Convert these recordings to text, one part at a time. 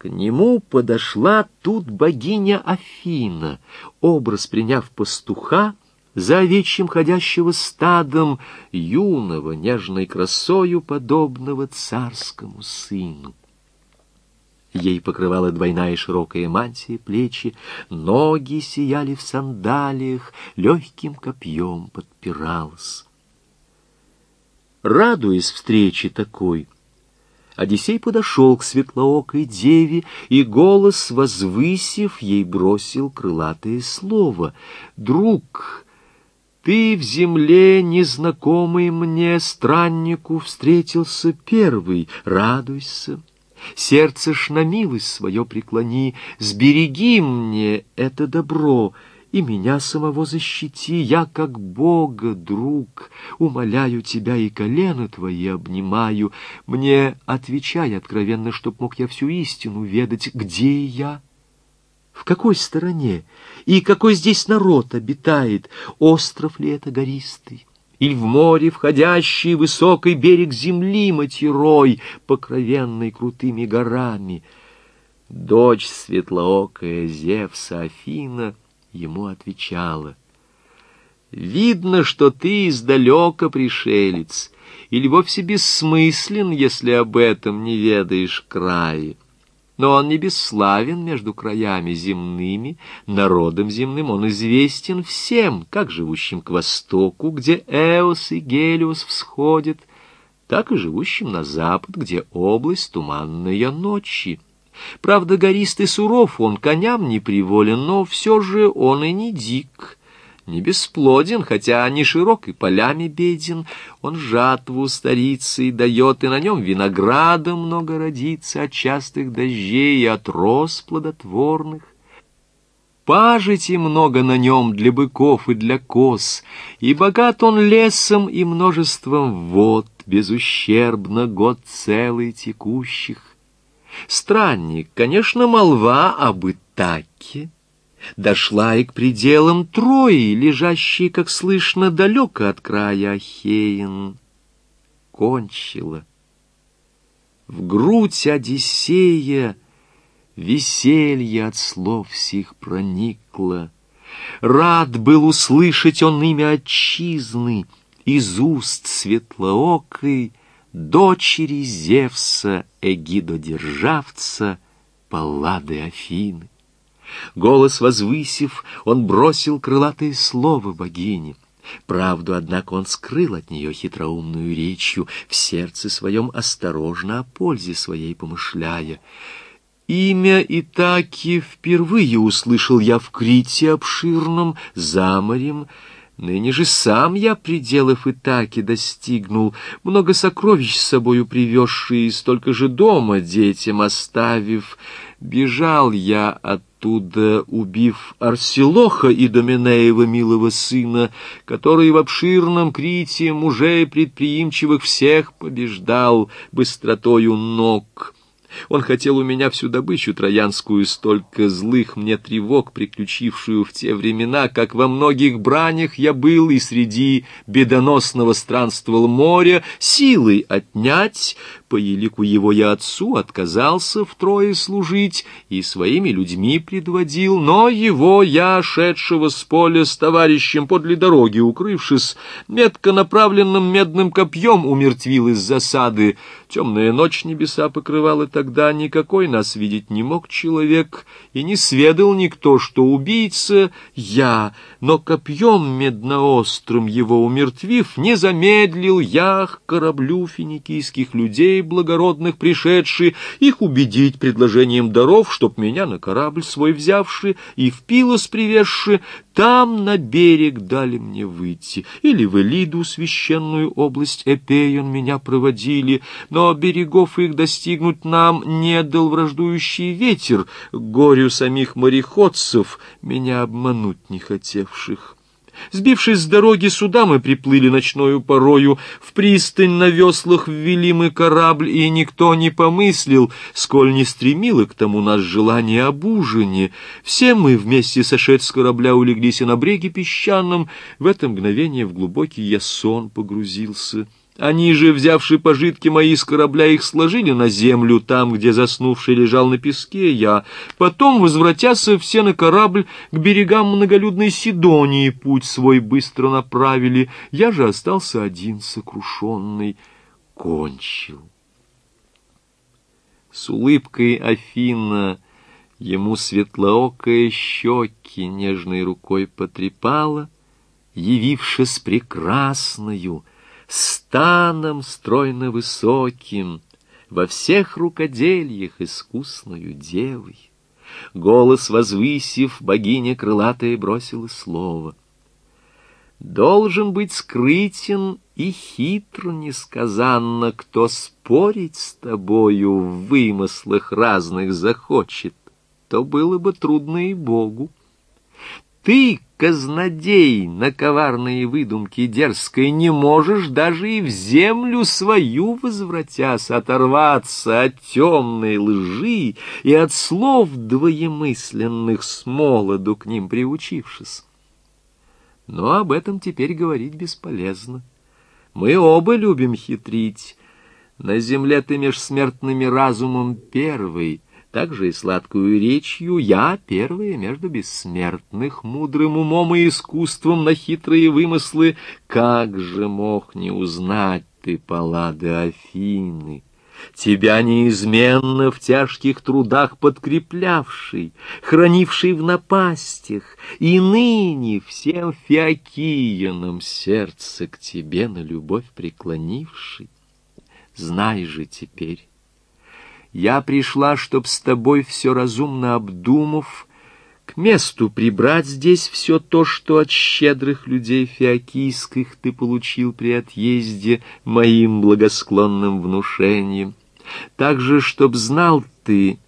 К нему подошла тут богиня Афина, образ приняв пастуха, за овечьим ходящего стадом, юного, нежной красою, подобного царскому сыну. Ей покрывала двойная широкая мантия плечи, ноги сияли в сандалиях, легким копьем подпиралась. Радуясь встрече такой, Одиссей подошел к светлоокой деве и, голос возвысив, ей бросил крылатое слово. «Друг, ты в земле, незнакомый мне, страннику встретился первый, радуйся». Сердце ж на милость свое преклони, Сбереги мне это добро, И меня самого защити, Я, как Бога, друг, Умоляю тебя и колено твои обнимаю. Мне отвечай откровенно, Чтоб мог я всю истину ведать, Где я? В какой стороне? И какой здесь народ обитает? Остров ли это гористый? или в море входящий высокий берег земли матерой, покровенный крутыми горами. Дочь светлоокая Зевса Афина ему отвечала. «Видно, что ты издалека пришелец, или вовсе бессмыслен, если об этом не ведаешь крае но он не бесславен между краями земными, народом земным он известен всем, как живущим к востоку, где Эос и Гелиос всходят, так и живущим на запад, где область туманная ночи. Правда, горист и суров он коням не приволен, но все же он и не дик, не бесплоден, хотя не широк и полями беден. Он жатву старицей дает, и на нем винограда много родится от частых дождей и от роз плодотворных. Пажити много на нем для быков и для коз, и богат он лесом и множеством вод, безущербно год целый текущих. Странник, конечно, молва об Итаке, дошла и к пределам Трои, лежащей, как слышно, далеко от края Ахеин. Кончила. В грудь Одиссея веселье от слов сих проникло. Рад был услышать он имя отчизны из уст светлоокой дочери Зевса, Эгидодержавца, Паллады Афины. Голос возвысив, он бросил крылатое слово богине. Правду, однако, он скрыл от нее хитроумную речью, в сердце своем осторожно о пользе своей помышляя. Имя Итаки впервые услышал я в Крите обширном, за морем, Ныне же сам я пределов Итаки достигнул, много сокровищ с собою привезший, столько же дома детям оставив. Бежал я оттуда, убив Арселоха и Доминеева милого сына, который в обширном Крите мужей предприимчивых всех побеждал быстротою ног». Он хотел у меня всю добычу троянскую, столько злых мне тревог, приключившую в те времена, как во многих бранях я был и среди бедоносного странствовал моря, силой отнять, по елику его я отцу отказался втрое служить и своими людьми предводил, но его я, шедшего с поля с товарищем подле дороги, укрывшись, метко направленным медным копьем умертвил из засады. Темная ночь небеса покрывала тогда, никакой нас видеть не мог человек, и не сведал никто, что убийца я, но копьем медноострым его умертвив, не замедлил я к кораблю финикийских людей, людей благородных пришедшие, их убедить предложением даров, чтоб меня на корабль свой взявши и в Пилос привезши, там на берег дали мне выйти, или в Элиду, священную область Эпеyon, меня проводили, но берегов их достигнуть нам не дал враждующий ветер, горю самих мореходцев, меня обмануть не хотевших. Сбившись с дороги сюда, мы приплыли ночною порою, в пристань на веслах ввели мы корабль, и никто не помыслил, сколь не стремило к тому нас желание об ужине. Все мы вместе сошед с корабля улеглись и на бреге песчаном. В это мгновение в глубокий я сон погрузился. Они же, взявши пожитки мои с корабля, их сложили на землю, там, где заснувший лежал на песке я. Потом, возвратяся все на корабль, к берегам многолюдной Сидонии путь свой быстро направили. Я же остался один, сокрушенный, кончил. С улыбкой Афина ему светлоокое щеки нежной рукой потрепала, явившись прекрасною, станом стройно высоким, во всех рукодельях искусною девой. Голос возвысив, богиня крылатая бросила слово. Должен быть скрытен и хитр несказанно, кто спорить с тобою в вымыслах разных захочет, то было бы трудно и Богу. Ты, казнодей, на коварные выдумки дерзкой не можешь даже и в землю свою возвратясь, оторваться от темной лжи и от слов двоемысленных с молоду к ним приучившись. Но об этом теперь говорить бесполезно. Мы оба любим хитрить. На земле ты меж смертными разумом первый — также и сладкую речью я первая между бессмертных, мудрым умом и искусством на хитрые вымыслы. Как же мог не узнать ты палады Афины? Тебя неизменно в тяжких трудах подкреплявший, хранивший в напастях, и ныне всем фиокиянам сердце к тебе на любовь преклонивший. Знай же теперь, я пришла, чтоб с тобой все разумно обдумав, к месту прибрать здесь все то, что от щедрых людей фиокийских ты получил при отъезде моим благосклонным внушением. Также, чтоб знал ты,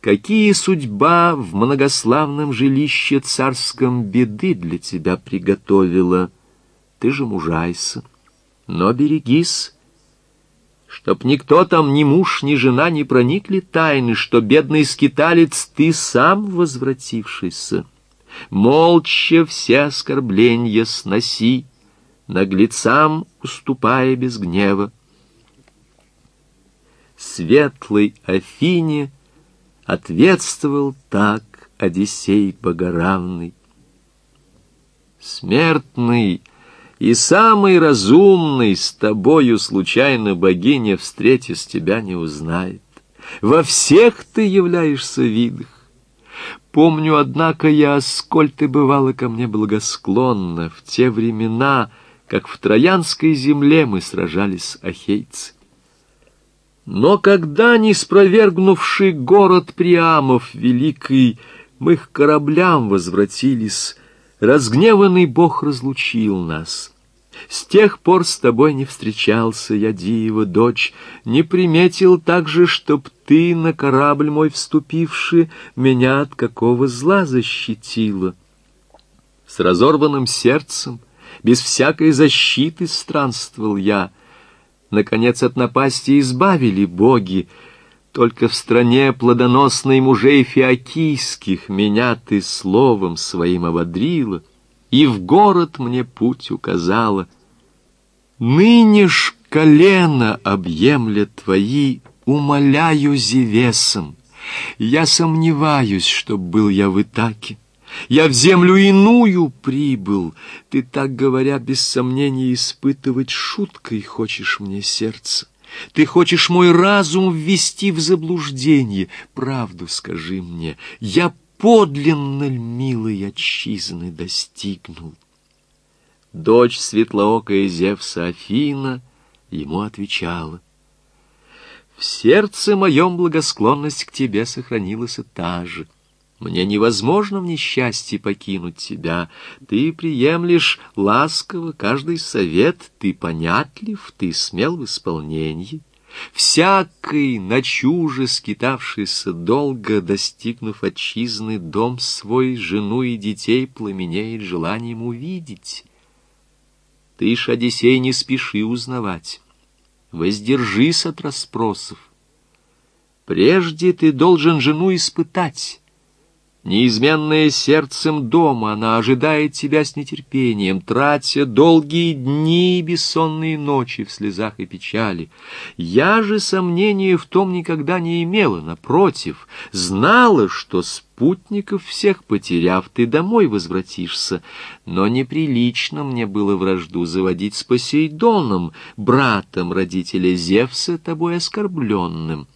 какие судьба в многославном жилище царском беды для тебя приготовила. Ты же мужайся, но берегись, чтоб никто там, ни муж, ни жена не проникли тайны, что бедный скиталец ты сам возвратившийся. Молча все оскорбления сноси, наглецам уступая без гнева. Светлый Афине ответствовал так Одиссей Богоравный. Смертный и самый разумный с тобою случайно богиня, встретясь тебя, не узнает. Во всех ты являешься видах. Помню, однако, я, сколь ты бывала ко мне благосклонна в те времена, как в Троянской земле мы сражались с ахейцами. Но когда, не спровергнувший город Приамов великий, мы к кораблям возвратились, разгневанный Бог разлучил нас — с тех пор с тобой не встречался я, Диева, дочь, не приметил также, чтоб ты, на корабль мой вступивший, меня от какого зла защитила. С разорванным сердцем, без всякой защиты странствовал я. Наконец от напасти избавили боги, только в стране плодоносной мужей фиокийских меня ты словом своим ободрила — и в город мне путь указала. Ныне ж колено объемля твои, умоляю Зевесом. Я сомневаюсь, чтоб был я в Итаке. Я в землю иную прибыл. Ты, так говоря, без сомнения испытывать шуткой хочешь мне сердце. Ты хочешь мой разум ввести в заблуждение. Правду скажи мне, я подлинно ль милой отчизны достигнул? Дочь светлоокая Зевса Афина ему отвечала. В сердце моем благосклонность к тебе сохранилась и та же. Мне невозможно в несчастье покинуть тебя. Ты приемлешь ласково каждый совет, ты понятлив, ты смел в исполнении. Всякий, на чуже скитавшийся долго, достигнув отчизны, дом свой, жену и детей пламенеет желанием увидеть. Ты ж, Одиссей, не спеши узнавать, воздержись от расспросов. Прежде ты должен жену испытать, Неизменная сердцем дома, она ожидает тебя с нетерпением, тратя долгие дни и бессонные ночи в слезах и печали. Я же сомнения в том никогда не имела, напротив, знала, что спутников всех потеряв, ты домой возвратишься. Но неприлично мне было вражду заводить с Посейдоном, братом родителя Зевса, тобой оскорбленным.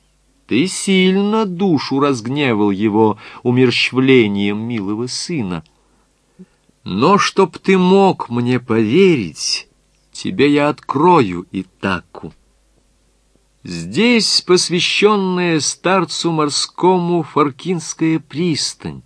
Ты сильно душу разгневал его умерщвлением милого сына. Но чтоб ты мог мне поверить, тебе я открою Итаку. Здесь посвященная старцу морскому Фаркинская пристань,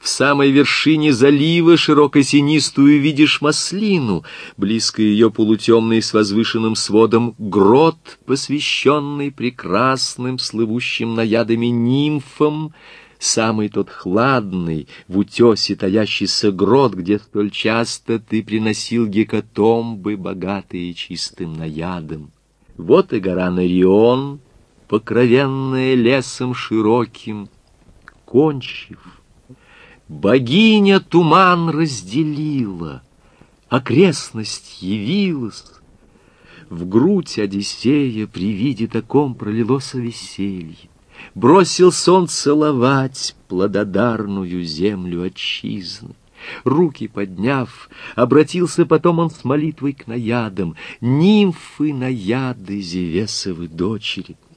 в самой вершине залива широкосинистую видишь маслину, близко ее полутемный с возвышенным сводом грот, посвященный прекрасным, слывущим наядами нимфам, самый тот хладный, в утесе таящийся грот, где столь часто ты приносил гекатомбы, богатые чистым наядом. Вот и гора Нарион, покровенная лесом широким, кончив, Богиня туман разделила, окрестность явилась. В грудь Одиссея при виде таком пролилось веселье. Бросил сон целовать плододарную землю отчизны. Руки подняв, обратился потом он с молитвой к наядам, нимфы наяды Зевесовы дочери —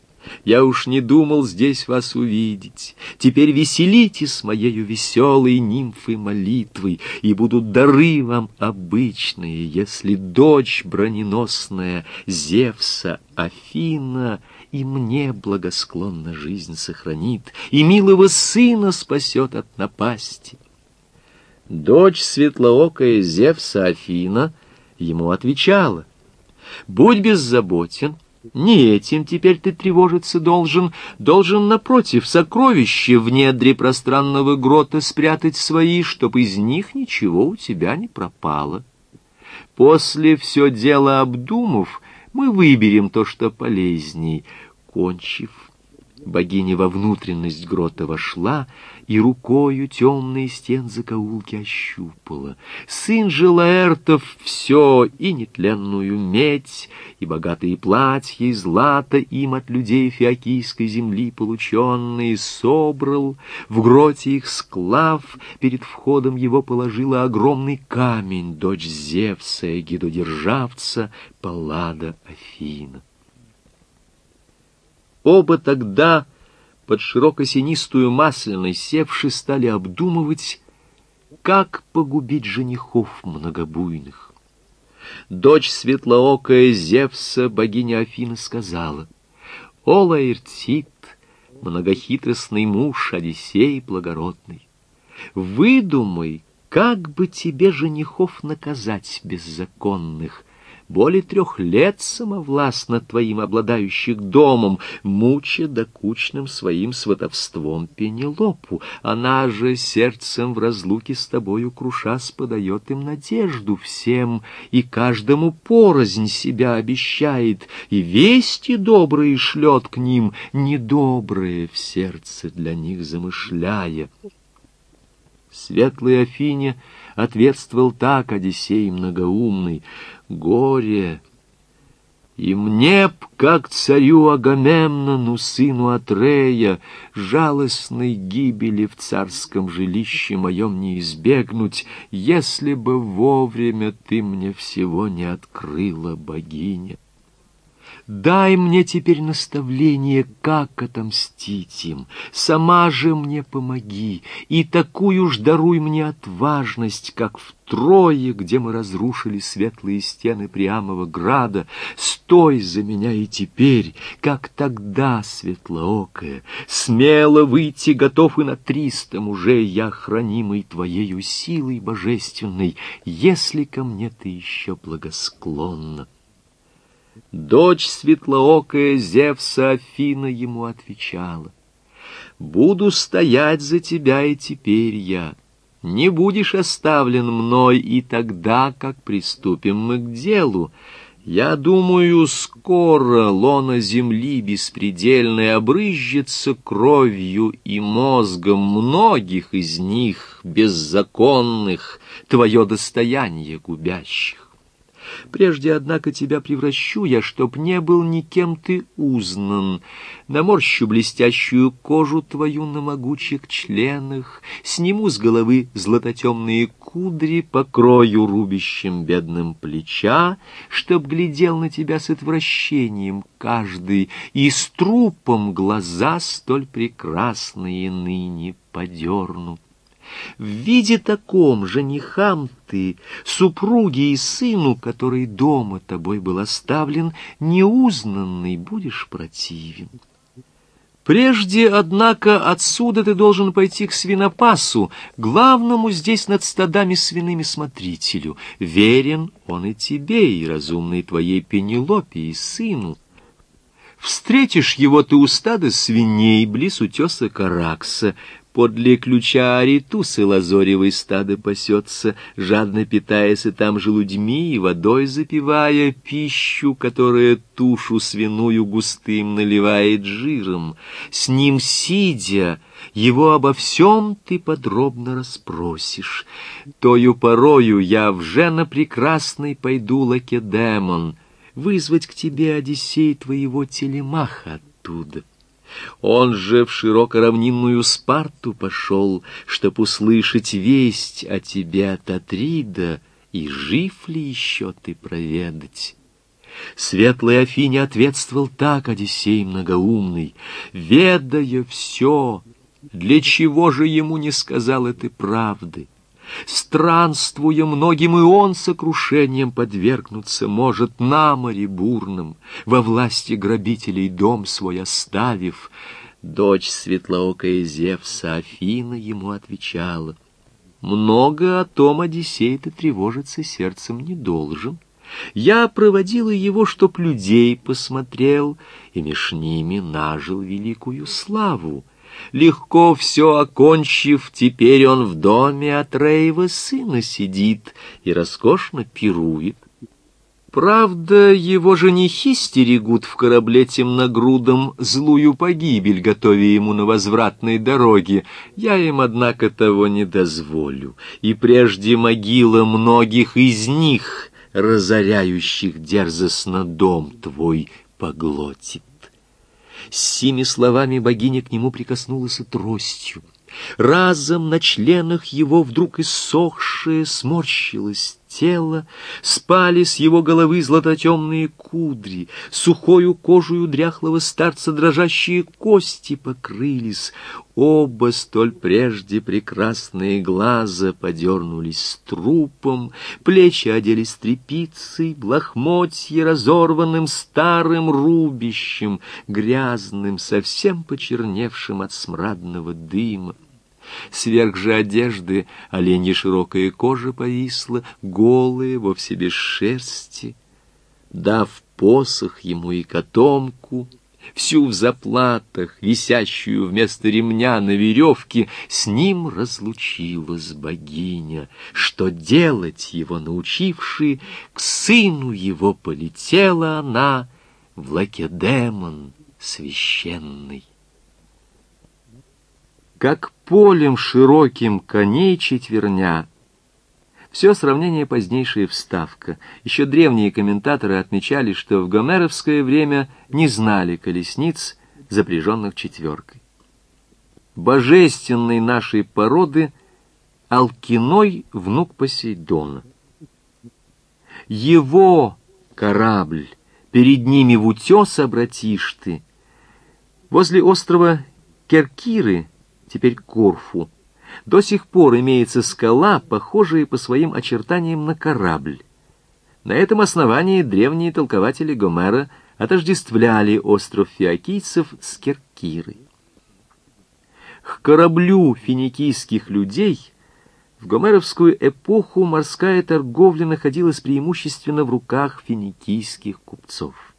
я уж не думал здесь вас увидеть. Теперь веселитесь моею веселой нимфы молитвой, и будут дары вам обычные, если дочь броненосная Зевса Афина и мне благосклонно жизнь сохранит, и милого сына спасет от напасти. Дочь светлоокая Зевса Афина ему отвечала, «Будь беззаботен, — не этим теперь ты тревожиться должен, должен, напротив, сокровища в недре пространного грота спрятать свои, чтоб из них ничего у тебя не пропало. После все дело обдумав, мы выберем то, что полезней. Кончив, богиня во внутренность грота вошла и рукою темные стен закоулки ощупала. Сын же Лаэртов все, и нетленную медь, и богатые платья, и злато им от людей фиокийской земли полученные собрал, в гроте их склав, перед входом его положила огромный камень, дочь Зевса, гидодержавца, Паллада Афина. Оба тогда под широкосинистую масляной севши стали обдумывать, как погубить женихов многобуйных. Дочь светлоокая Зевса, богиня Афина, сказала, «О, Лаэртит, многохитростный муж Одиссей благородный, выдумай, как бы тебе женихов наказать беззаконных, более трех лет самовластно твоим обладающих домом, муча докучным своим сватовством Пенелопу. Она же сердцем в разлуке с тобою крушас подает им надежду всем, и каждому порознь себя обещает, и вести добрые шлет к ним, недобрые в сердце для них замышляя. Светлый Афине ответствовал так Одиссей многоумный, «Горе! И мне б, как царю Агамемнону, сыну Атрея, жалостной гибели в царском жилище моем не избегнуть, если бы вовремя ты мне всего не открыла, богиня». Дай мне теперь наставление, как отомстить им. Сама же мне помоги, и такую ж даруй мне отважность, как в Трое, где мы разрушили светлые стены Приамова града. Стой за меня и теперь, как тогда, светлоокая. Смело выйти готов и на триста мужей, я хранимый твоею силой божественной, если ко мне ты еще благосклонна. Дочь светлоокая Зевса Афина ему отвечала. «Буду стоять за тебя и теперь я. Не будешь оставлен мной и тогда, как приступим мы к делу. Я думаю, скоро лона земли беспредельной обрызжется кровью и мозгом многих из них, беззаконных, твое достояние губящих. Прежде, однако, тебя превращу я, чтоб не был никем ты узнан. Наморщу блестящую кожу твою на могучих членах, Сниму с головы златотемные кудри, Покрою рубящим бедным плеча, Чтоб глядел на тебя с отвращением каждый, И с трупом глаза столь прекрасные ныне подернут. В виде таком женихам ты, супруге и сыну, который дома тобой был оставлен, неузнанный будешь противен. Прежде, однако, отсюда ты должен пойти к свинопасу, главному здесь над стадами свиными смотрителю. Верен он и тебе, и разумной твоей Пенелопе, и сыну. Встретишь его ты у стада свиней близ утеса Каракса, Подле ключа аритусы лазоревой стадо пасется, жадно питаясь и там желудьми и водой запивая пищу, которая тушу свиную густым наливает жиром. С ним сидя, его обо всем ты подробно расспросишь. Тою порою я в жена прекрасной пойду лакедемон, вызвать к тебе, Одиссей, твоего телемаха оттуда. Он же в широкоравнинную Спарту пошел, Чтоб услышать весть о тебе от И жив ли еще ты проведать. Светлый Афине ответствовал так Одиссей многоумный, Ведая все, для чего же ему не сказал этой правды? Странствуя многим, и он сокрушением подвергнуться может на море бурном, во власти грабителей дом свой оставив. Дочь светлоокая Зевса Афина ему отвечала. Много о том Одиссей ты тревожиться сердцем не должен. Я проводила его, чтоб людей посмотрел, и меж ними нажил великую славу. Легко все окончив, теперь он в доме от Рейва сына сидит и роскошно пирует. Правда, его женихи стерегут в корабле темногрудом злую погибель, готовя ему на возвратной дороге. Я им, однако, того не дозволю, и прежде могила многих из них, разоряющих дерзостно дом твой, поглотит. С сими словами богиня к нему прикоснулась тростью. Разом на членах его вдруг иссохшее сморщилось тело, спали с его головы златотемные кудри, сухою кожую дряхлого старца дрожащие кости покрылись, оба столь прежде прекрасные глаза подернулись трупом, плечи оделись тряпицей, лохмотья разорванным старым рубищем, грязным, совсем почерневшим от смрадного дыма. Сверх же одежды оленья широкая кожа повисла, голые, вовсе без шерсти. Дав посох ему и котомку, всю в заплатах, висящую вместо ремня на веревке, с ним разлучилась богиня, что делать его научивши, к сыну его полетела она в лакедемон священный. Как полем широким коней четверня. Все сравнение позднейшая вставка. Еще древние комментаторы отмечали, что в гомеровское время не знали колесниц, запряженных четверкой. Божественной нашей породы Алкиной внук Посейдона. Его корабль перед ними в утес обратишь ты. Возле острова Керкиры теперь Корфу, до сих пор имеется скала, похожая по своим очертаниям на корабль. На этом основании древние толкователи Гомера отождествляли остров фиокийцев с Керкирой. К кораблю финикийских людей в гомеровскую эпоху морская торговля находилась преимущественно в руках финикийских купцов.